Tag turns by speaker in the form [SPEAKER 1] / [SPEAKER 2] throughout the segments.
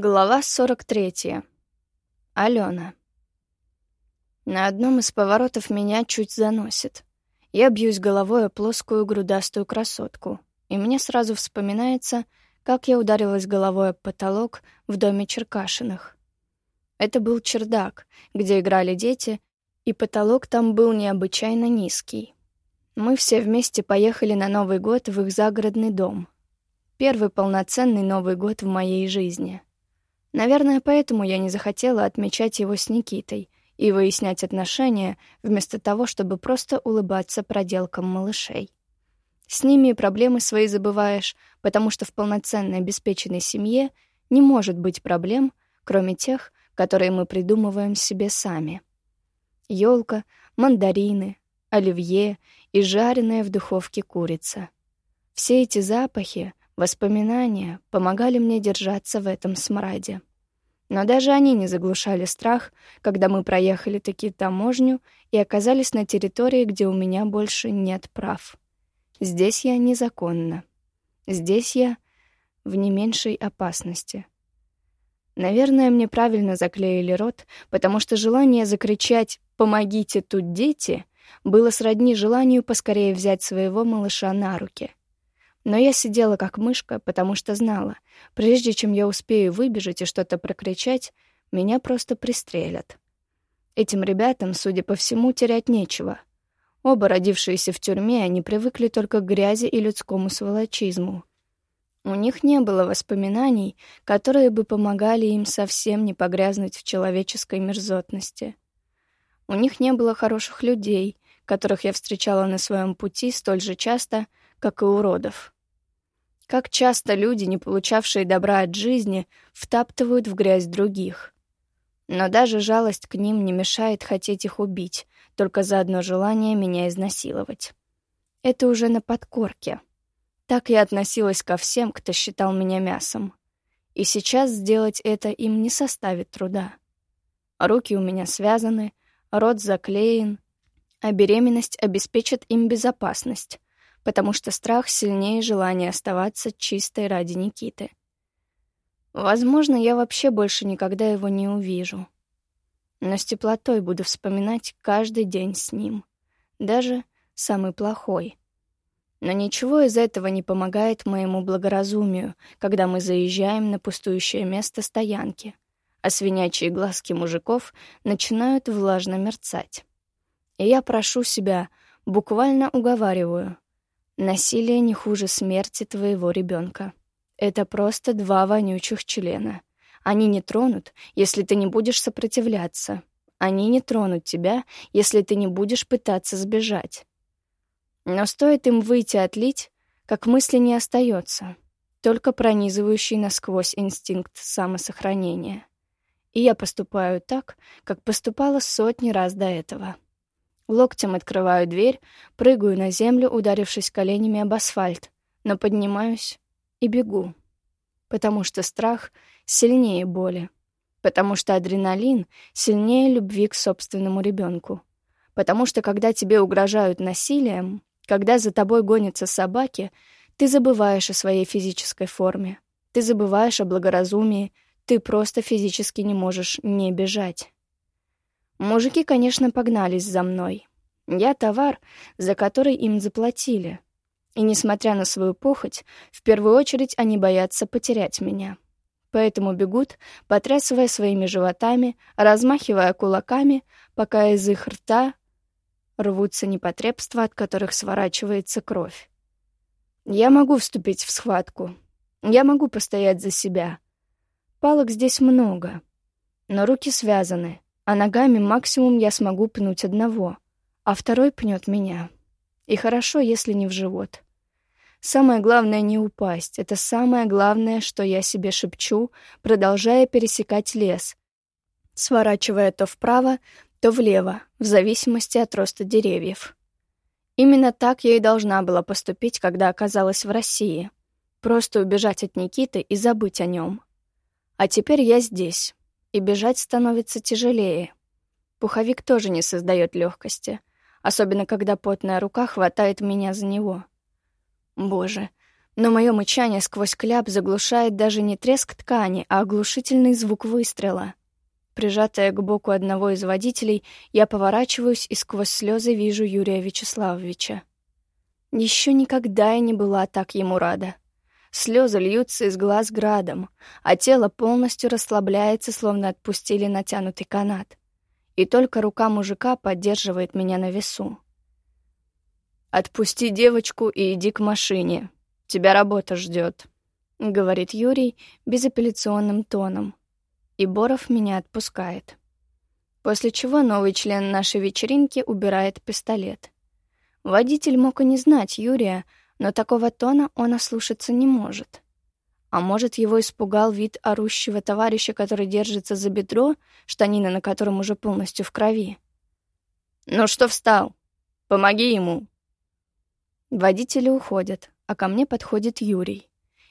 [SPEAKER 1] Глава 43. Алена. На одном из поворотов меня чуть заносит. Я бьюсь головой о плоскую грудастую красотку, и мне сразу вспоминается, как я ударилась головой об потолок в доме Черкашиных. Это был чердак, где играли дети, и потолок там был необычайно низкий. Мы все вместе поехали на Новый год в их загородный дом. Первый полноценный Новый год в моей жизни — Наверное, поэтому я не захотела отмечать его с Никитой и выяснять отношения, вместо того, чтобы просто улыбаться проделкам малышей. С ними проблемы свои забываешь, потому что в полноценной обеспеченной семье не может быть проблем, кроме тех, которые мы придумываем себе сами. Ёлка, мандарины, оливье и жареная в духовке курица. Все эти запахи Воспоминания помогали мне держаться в этом смраде. Но даже они не заглушали страх, когда мы проехали таки таможню и оказались на территории, где у меня больше нет прав. Здесь я незаконна. Здесь я в не меньшей опасности. Наверное, мне правильно заклеили рот, потому что желание закричать «Помогите, тут дети!» было сродни желанию поскорее взять своего малыша на руки — но я сидела как мышка, потому что знала, прежде чем я успею выбежать и что-то прокричать, меня просто пристрелят. Этим ребятам, судя по всему, терять нечего. Оба родившиеся в тюрьме, они привыкли только к грязи и людскому сволочизму. У них не было воспоминаний, которые бы помогали им совсем не погрязнуть в человеческой мерзотности. У них не было хороших людей, которых я встречала на своем пути столь же часто, как и уродов. Как часто люди, не получавшие добра от жизни, втаптывают в грязь других. Но даже жалость к ним не мешает хотеть их убить, только за одно желание меня изнасиловать. Это уже на подкорке. Так я относилась ко всем, кто считал меня мясом. И сейчас сделать это им не составит труда. Руки у меня связаны, рот заклеен, а беременность обеспечит им безопасность, потому что страх сильнее желания оставаться чистой ради Никиты. Возможно, я вообще больше никогда его не увижу. Но с теплотой буду вспоминать каждый день с ним. Даже самый плохой. Но ничего из этого не помогает моему благоразумию, когда мы заезжаем на пустующее место стоянки, а свинячьи глазки мужиков начинают влажно мерцать. И я прошу себя, буквально уговариваю — Насилие не хуже смерти твоего ребенка. Это просто два вонючих члена. Они не тронут, если ты не будешь сопротивляться. Они не тронут тебя, если ты не будешь пытаться сбежать. Но стоит им выйти отлить, как мысли не остается, только пронизывающий насквозь инстинкт самосохранения. И я поступаю так, как поступала сотни раз до этого. Локтем открываю дверь, прыгаю на землю, ударившись коленями об асфальт, но поднимаюсь и бегу. Потому что страх сильнее боли. Потому что адреналин сильнее любви к собственному ребенку. Потому что когда тебе угрожают насилием, когда за тобой гонятся собаки, ты забываешь о своей физической форме. Ты забываешь о благоразумии, ты просто физически не можешь не бежать. Мужики, конечно, погнались за мной. Я товар, за который им заплатили. И, несмотря на свою похоть, в первую очередь они боятся потерять меня. Поэтому бегут, потрясывая своими животами, размахивая кулаками, пока из их рта рвутся непотребства, от которых сворачивается кровь. Я могу вступить в схватку. Я могу постоять за себя. Палок здесь много, но руки связаны — а ногами максимум я смогу пнуть одного, а второй пнет меня. И хорошо, если не в живот. Самое главное — не упасть. Это самое главное, что я себе шепчу, продолжая пересекать лес, сворачивая то вправо, то влево, в зависимости от роста деревьев. Именно так я и должна была поступить, когда оказалась в России. Просто убежать от Никиты и забыть о нем. А теперь я здесь, и бежать становится тяжелее. Пуховик тоже не создает легкости, особенно когда потная рука хватает меня за него. Боже, Но мое мычание сквозь кляп заглушает даже не треск ткани, а оглушительный звук выстрела. Прижатая к боку одного из водителей, я поворачиваюсь и сквозь слезы вижу Юрия Вячеславовича. Еще никогда я не была так ему рада. Слезы льются из глаз градом, а тело полностью расслабляется, словно отпустили натянутый канат. И только рука мужика поддерживает меня на весу. «Отпусти девочку и иди к машине. Тебя работа ждет», — говорит Юрий безапелляционным тоном. И Боров меня отпускает. После чего новый член нашей вечеринки убирает пистолет. Водитель мог и не знать Юрия, но такого тона он ослушаться не может. А может, его испугал вид орущего товарища, который держится за бедро, штанина на котором уже полностью в крови. «Ну что встал? Помоги ему!» Водители уходят, а ко мне подходит Юрий.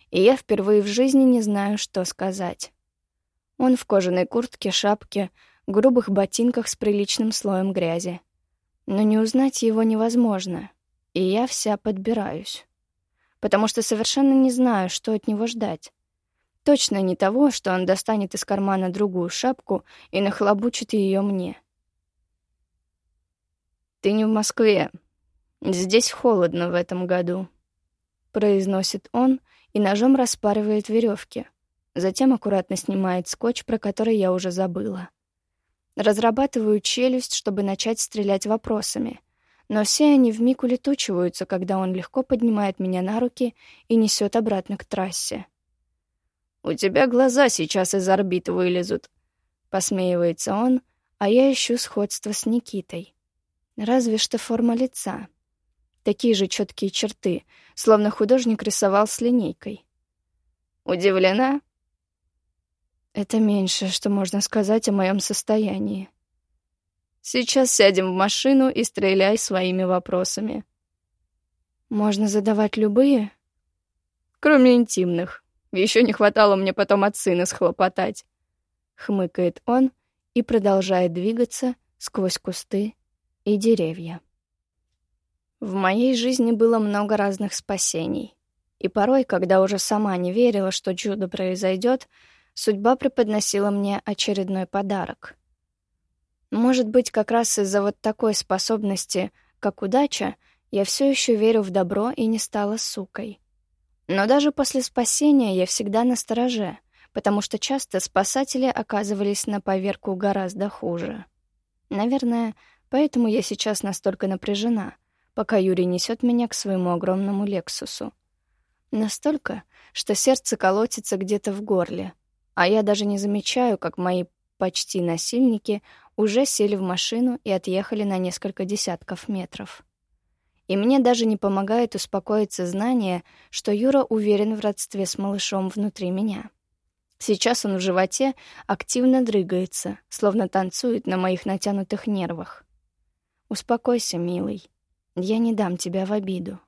[SPEAKER 1] И я впервые в жизни не знаю, что сказать. Он в кожаной куртке, шапке, грубых ботинках с приличным слоем грязи. Но не узнать его невозможно, и я вся подбираюсь. Потому что совершенно не знаю, что от него ждать. Точно не того, что он достанет из кармана другую шапку и нахлобучит ее мне. «Ты не в Москве», «Здесь холодно в этом году», — произносит он и ножом распарывает веревки. Затем аккуратно снимает скотч, про который я уже забыла. Разрабатываю челюсть, чтобы начать стрелять вопросами. Но все они вмиг улетучиваются, когда он легко поднимает меня на руки и несет обратно к трассе. «У тебя глаза сейчас из орбит вылезут», — посмеивается он, а я ищу сходство с Никитой. Разве что форма лица такие же четкие черты, словно художник рисовал с линейкой. Удивлена? Это меньше, что можно сказать о моем состоянии. Сейчас сядем в машину и стреляй своими вопросами. Можно задавать любые? Кроме интимных. Еще не хватало мне потом от сына схлопотать. Хмыкает он и продолжает двигаться сквозь кусты и деревья. В моей жизни было много разных спасений. И порой, когда уже сама не верила, что чудо произойдет, судьба преподносила мне очередной подарок. Может быть, как раз из-за вот такой способности, как удача, я все еще верю в добро и не стала сукой. Но даже после спасения я всегда на стороже, потому что часто спасатели оказывались на поверку гораздо хуже. Наверное, поэтому я сейчас настолько напряжена — пока Юрий несет меня к своему огромному «Лексусу». Настолько, что сердце колотится где-то в горле, а я даже не замечаю, как мои почти насильники уже сели в машину и отъехали на несколько десятков метров. И мне даже не помогает успокоиться знание, что Юра уверен в родстве с малышом внутри меня. Сейчас он в животе активно дрыгается, словно танцует на моих натянутых нервах. «Успокойся, милый. Я не дам тебя в обиду.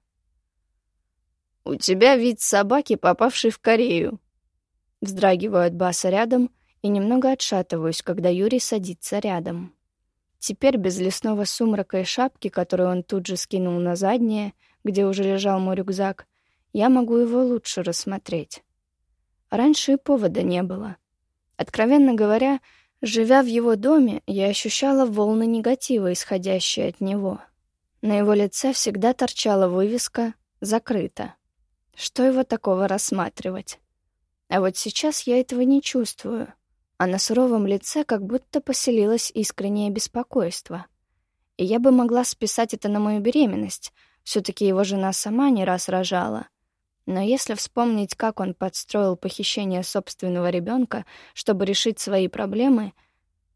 [SPEAKER 1] «У тебя вид собаки, попавшей в Корею». Вздрагиваю от баса рядом и немного отшатываюсь, когда Юрий садится рядом. Теперь без лесного сумрака и шапки, которую он тут же скинул на заднее, где уже лежал мой рюкзак, я могу его лучше рассмотреть. Раньше и повода не было. Откровенно говоря, живя в его доме, я ощущала волны негатива, исходящие от него — на его лице всегда торчала вывеска «Закрыто». Что его такого рассматривать? А вот сейчас я этого не чувствую, а на суровом лице как будто поселилось искреннее беспокойство. И я бы могла списать это на мою беременность, все таки его жена сама не раз рожала. Но если вспомнить, как он подстроил похищение собственного ребенка, чтобы решить свои проблемы...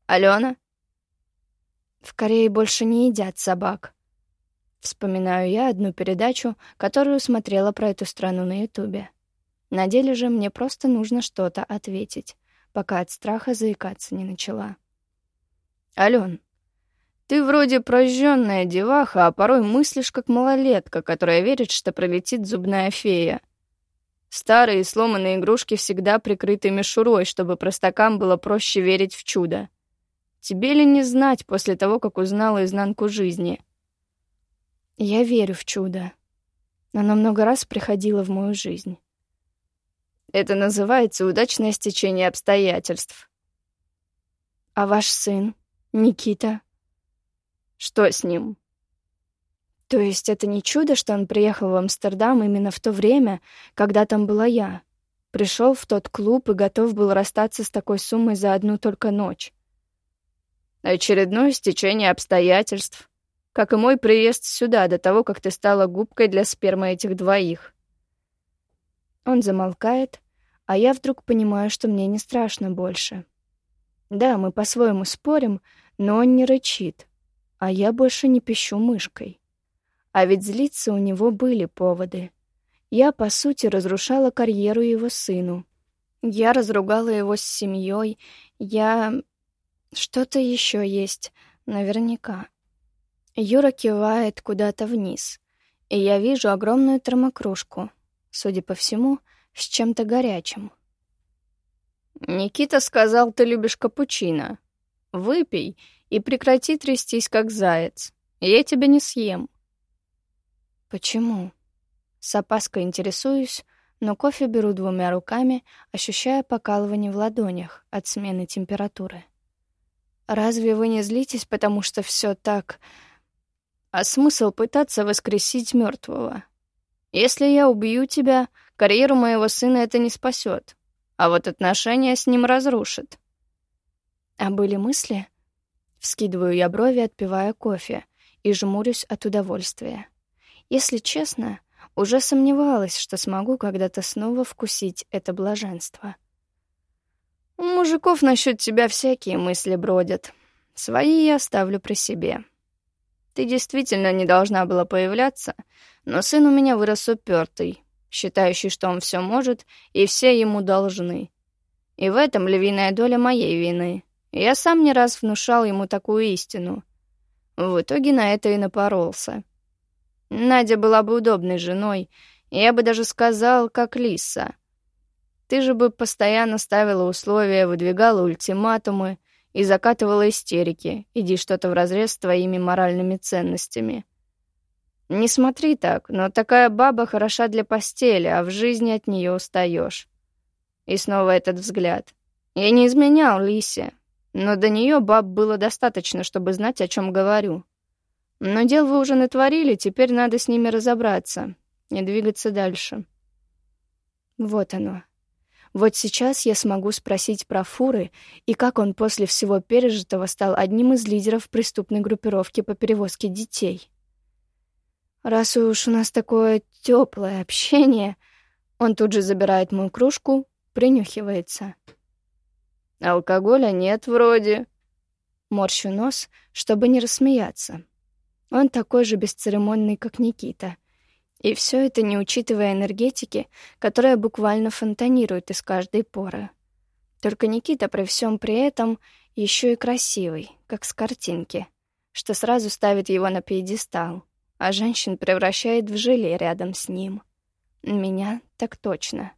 [SPEAKER 1] «Алена?» «В Корее больше не едят собак», Вспоминаю я одну передачу, которую смотрела про эту страну на Ютубе. На деле же мне просто нужно что-то ответить, пока от страха заикаться не начала. «Алён, ты вроде прожжённая деваха, а порой мыслишь как малолетка, которая верит, что пролетит зубная фея. Старые сломанные игрушки всегда прикрыты мишурой, чтобы простакам было проще верить в чудо. Тебе ли не знать после того, как узнала изнанку жизни?» Я верю в чудо. Оно много раз приходило в мою жизнь.
[SPEAKER 2] Это называется удачное стечение обстоятельств.
[SPEAKER 1] А ваш сын, Никита?
[SPEAKER 2] Что с ним?
[SPEAKER 1] То есть это не чудо, что он приехал в Амстердам именно в то время, когда там была я? Пришел в тот клуб и готов был расстаться с такой суммой за одну только ночь.
[SPEAKER 2] Очередное стечение обстоятельств. Как и мой приезд сюда до того, как ты стала губкой для спермы этих двоих.
[SPEAKER 1] Он замолкает, а я вдруг понимаю, что мне не страшно больше. Да, мы по-своему спорим, но он не рычит, а я больше не пищу мышкой. А ведь злиться у него были поводы. Я, по сути, разрушала карьеру его сыну. Я разругала его с семьей. Я... Что-то еще есть, наверняка. Юра кивает куда-то вниз, и я вижу огромную термокружку, судя по всему, с чем-то горячим.
[SPEAKER 2] «Никита сказал, ты любишь капучино. Выпей и прекрати трястись, как заяц. Я тебя не съем».
[SPEAKER 1] «Почему?» С опаской интересуюсь, но кофе беру двумя руками, ощущая покалывание в ладонях от смены температуры. «Разве вы не злитесь, потому что все так...»
[SPEAKER 2] «А смысл пытаться воскресить мертвого? Если я убью тебя, Карьеру моего сына это не спасет, а вот отношения с ним разрушит.
[SPEAKER 1] А были мысли? Вскидываю я брови, отпивая кофе, и жмурюсь от удовольствия. Если честно, уже сомневалась, что смогу когда-то снова вкусить это блаженство.
[SPEAKER 2] У мужиков насчет тебя всякие мысли бродят. Свои я оставлю при себе. Ты действительно не должна была появляться, но сын у меня вырос упертый, считающий, что он все может, и все ему должны. И в этом львиная доля моей вины. Я сам не раз внушал ему такую истину. В итоге на это и напоролся. Надя была бы удобной женой, я бы даже сказал, как Лиса. Ты же бы постоянно ставила условия, выдвигала ультиматумы и закатывала истерики, иди что-то вразрез с твоими моральными ценностями. Не смотри так, но такая баба хороша для постели, а в жизни от нее устаешь. И снова этот взгляд. Я не изменял Лисе, но до нее баб было достаточно, чтобы знать, о чем говорю. Но дел вы уже натворили, теперь надо с ними разобраться и двигаться дальше.
[SPEAKER 1] Вот оно. Вот сейчас я смогу спросить про Фуры и как он после всего пережитого стал одним из лидеров преступной группировки по перевозке детей. Раз уж у нас такое теплое общение, он тут же забирает мою кружку, принюхивается.
[SPEAKER 2] Алкоголя нет вроде.
[SPEAKER 1] Морщу нос, чтобы не рассмеяться. Он такой же бесцеремонный, как Никита. И все это не учитывая энергетики, которая буквально фонтанирует из каждой поры. Только Никита при всем при этом еще и красивый, как с картинки, что сразу ставит его на пьедестал а женщин превращает в желе рядом с ним. Меня так точно.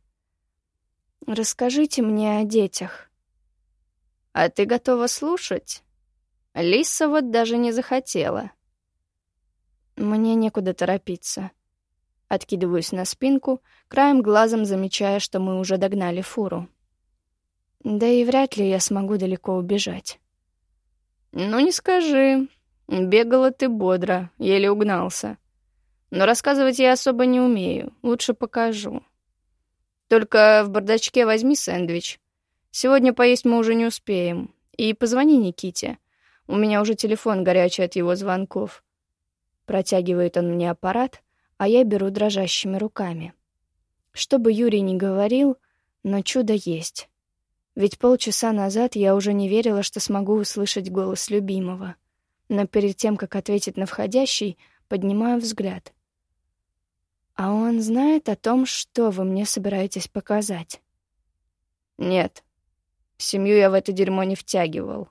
[SPEAKER 1] Расскажите мне о детях.
[SPEAKER 2] А ты готова слушать? Лиса вот даже не захотела.
[SPEAKER 1] Мне некуда торопиться. Откидываюсь на спинку, краем глазом замечая, что мы уже догнали фуру. Да и вряд ли я смогу далеко убежать.
[SPEAKER 2] «Ну, не скажи. Бегала ты бодро, еле угнался. Но рассказывать я особо не умею, лучше покажу. Только в бардачке возьми сэндвич. Сегодня поесть мы уже не успеем. И позвони Никите. У меня уже телефон горячий от его звонков. Протягивает он мне аппарат, а я беру дрожащими руками. Что бы Юрий ни говорил, но чудо есть. Ведь полчаса назад я уже не верила, что смогу услышать голос любимого но перед тем, как ответить на входящий, поднимаю взгляд. «А он знает о том, что вы мне собираетесь показать?» «Нет. Семью я в это дерьмо не втягивал.